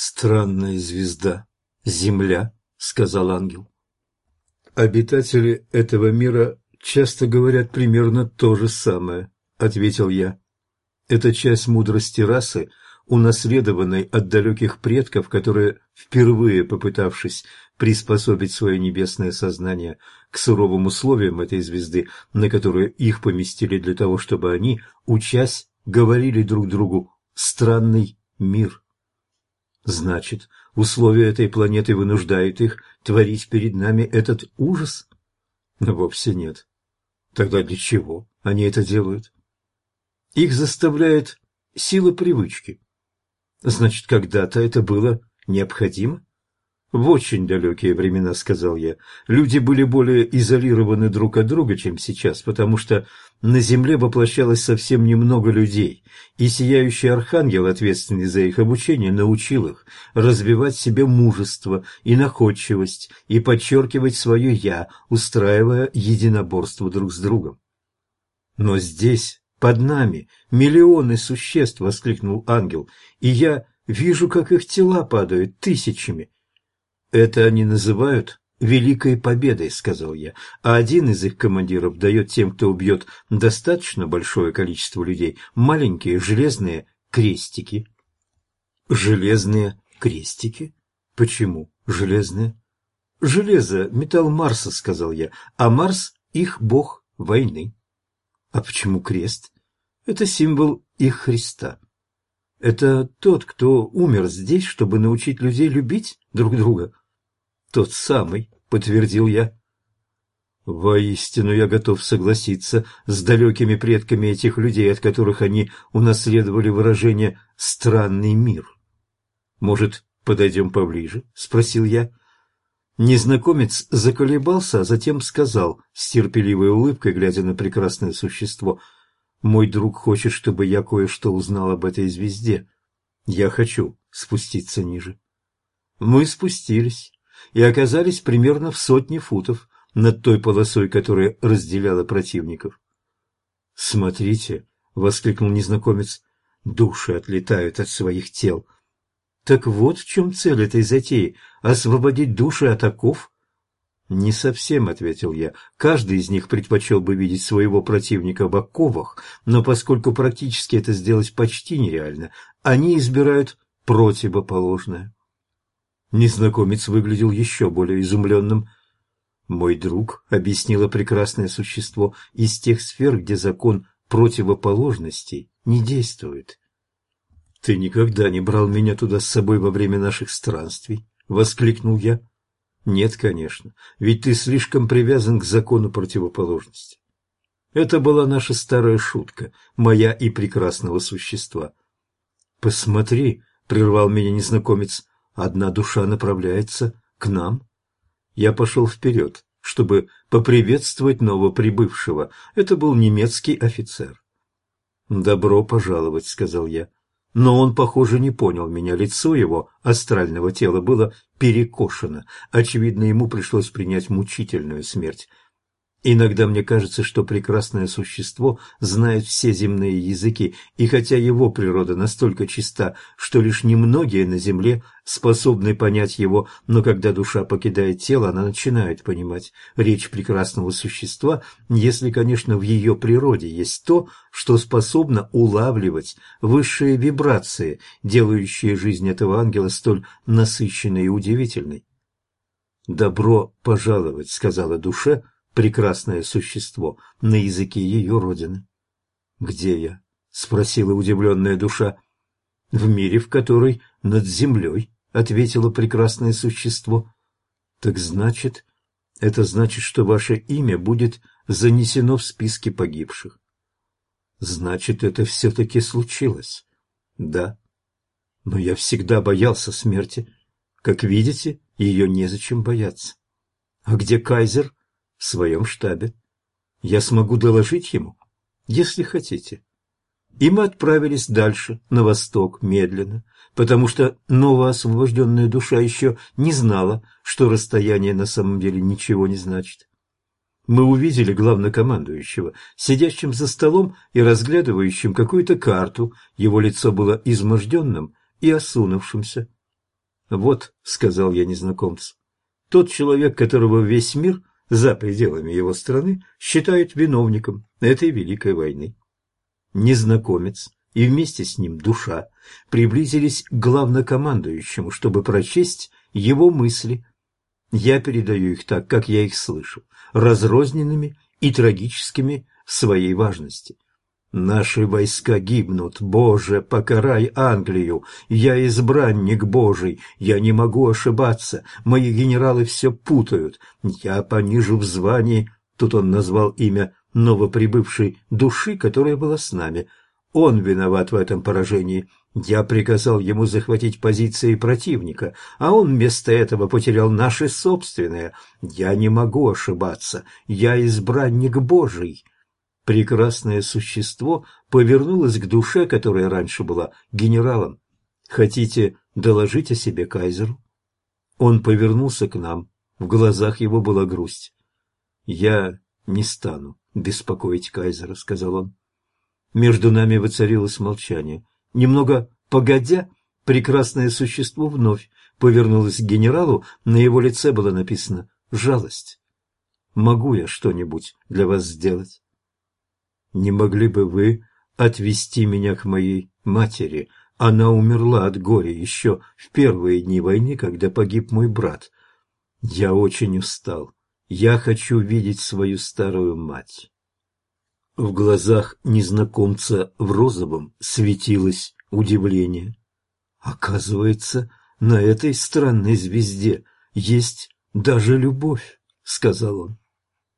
«Странная звезда. Земля», — сказал ангел. «Обитатели этого мира часто говорят примерно то же самое», — ответил я. «Это часть мудрости расы, унаследованной от далеких предков, которые, впервые попытавшись приспособить свое небесное сознание к суровым условиям этой звезды, на которую их поместили для того, чтобы они, учась, говорили друг другу «странный мир». Значит, условия этой планеты вынуждают их творить перед нами этот ужас? Вовсе нет. Тогда для чего они это делают? Их заставляет сила привычки. Значит, когда-то это было необходимо? В очень далекие времена, сказал я, люди были более изолированы друг от друга, чем сейчас, потому что на земле воплощалось совсем немного людей, и сияющий архангел, ответственный за их обучение, научил их развивать себе мужество и находчивость и подчеркивать свое «я», устраивая единоборство друг с другом. Но здесь, под нами, миллионы существ, воскликнул ангел, и я вижу, как их тела падают тысячами, «Это они называют «великой победой», — сказал я, а один из их командиров дает тем, кто убьет достаточно большое количество людей, маленькие железные крестики. Железные крестики? Почему железные? Железо — металл Марса, — сказал я, а Марс — их бог войны. А почему крест? Это символ их Христа. Это тот, кто умер здесь, чтобы научить людей любить друг друга. Тот самый, подтвердил я. Воистину я готов согласиться с далекими предками этих людей, от которых они унаследовали выражение «странный мир». «Может, подойдем поближе?» – спросил я. Незнакомец заколебался, а затем сказал, с терпеливой улыбкой, глядя на прекрасное существо, «Мой друг хочет, чтобы я кое-что узнал об этой звезде. Я хочу спуститься ниже». Мы спустились и оказались примерно в сотне футов над той полосой, которая разделяла противников. «Смотрите!» — воскликнул незнакомец. «Души отлетают от своих тел». «Так вот в чем цель этой затеи — освободить души от оков?» «Не совсем», — ответил я. «Каждый из них предпочел бы видеть своего противника в оковах, но поскольку практически это сделать почти нереально, они избирают противоположное». Незнакомец выглядел еще более изумленным. «Мой друг», — объяснило прекрасное существо, — «из тех сфер, где закон противоположностей не действует». «Ты никогда не брал меня туда с собой во время наших странствий?» — воскликнул я. «Нет, конечно, ведь ты слишком привязан к закону противоположности». Это была наша старая шутка, моя и прекрасного существа. «Посмотри», — прервал меня незнакомец, Одна душа направляется к нам. Я пошел вперед, чтобы поприветствовать новоприбывшего. Это был немецкий офицер. «Добро пожаловать», — сказал я. Но он, похоже, не понял меня. Лицо его, астрального тела, было перекошено. Очевидно, ему пришлось принять мучительную смерть. Иногда мне кажется, что прекрасное существо знает все земные языки, и хотя его природа настолько чиста, что лишь немногие на земле способны понять его, но когда душа покидает тело, она начинает понимать речь прекрасного существа, если, конечно, в ее природе есть то, что способно улавливать высшие вибрации, делающие жизнь этого ангела столь насыщенной и удивительной. «Добро пожаловать», — сказала душа, — прекрасное существо на языке ее родины. «Где я?» — спросила удивленная душа. «В мире, в который над землей», — ответило прекрасное существо. «Так значит, это значит, что ваше имя будет занесено в списки погибших». «Значит, это все-таки случилось?» «Да». «Но я всегда боялся смерти. Как видите, ее незачем бояться». «А где кайзер?» В своем штабе. Я смогу доложить ему, если хотите. И мы отправились дальше, на восток, медленно, потому что новоосвобожденная душа еще не знала, что расстояние на самом деле ничего не значит. Мы увидели главнокомандующего, сидящим за столом и разглядывающим какую-то карту. Его лицо было изможденным и осунувшимся. «Вот», — сказал я незнакомцу, — «тот человек, которого весь мир за пределами его страны считает виновником этой великой войны». Незнакомец и вместе с ним душа приблизились к главнокомандующему, чтобы прочесть его мысли. Я передаю их так, как я их слышу, разрозненными и трагическими в своей важности. Наши войска гибнут. Боже, покарай Англию. Я избранник Божий. Я не могу ошибаться. Мои генералы все путают. Я понижу в звании. Тут он назвал имя новоприбывшей души, которая была с нами. Он виноват в этом поражении. Я приказал ему захватить позиции противника, а он вместо этого потерял наши собственные. Я не могу ошибаться. Я избранник Божий. Прекрасное существо повернулось к душе, которая раньше была генералом. «Хотите доложить о себе кайзеру?» Он повернулся к нам. В глазах его была грусть. «Я не стану беспокоить кайзера», — сказал он. Между нами воцарилось молчание. Немного погодя, прекрасное существо вновь повернулось к генералу, на его лице было написано «жалость». «Могу я что-нибудь для вас сделать?» Не могли бы вы отвезти меня к моей матери? Она умерла от горя еще в первые дни войны, когда погиб мой брат. Я очень устал. Я хочу видеть свою старую мать. В глазах незнакомца в розовом светилось удивление. Оказывается, на этой странной звезде есть даже любовь, сказал он.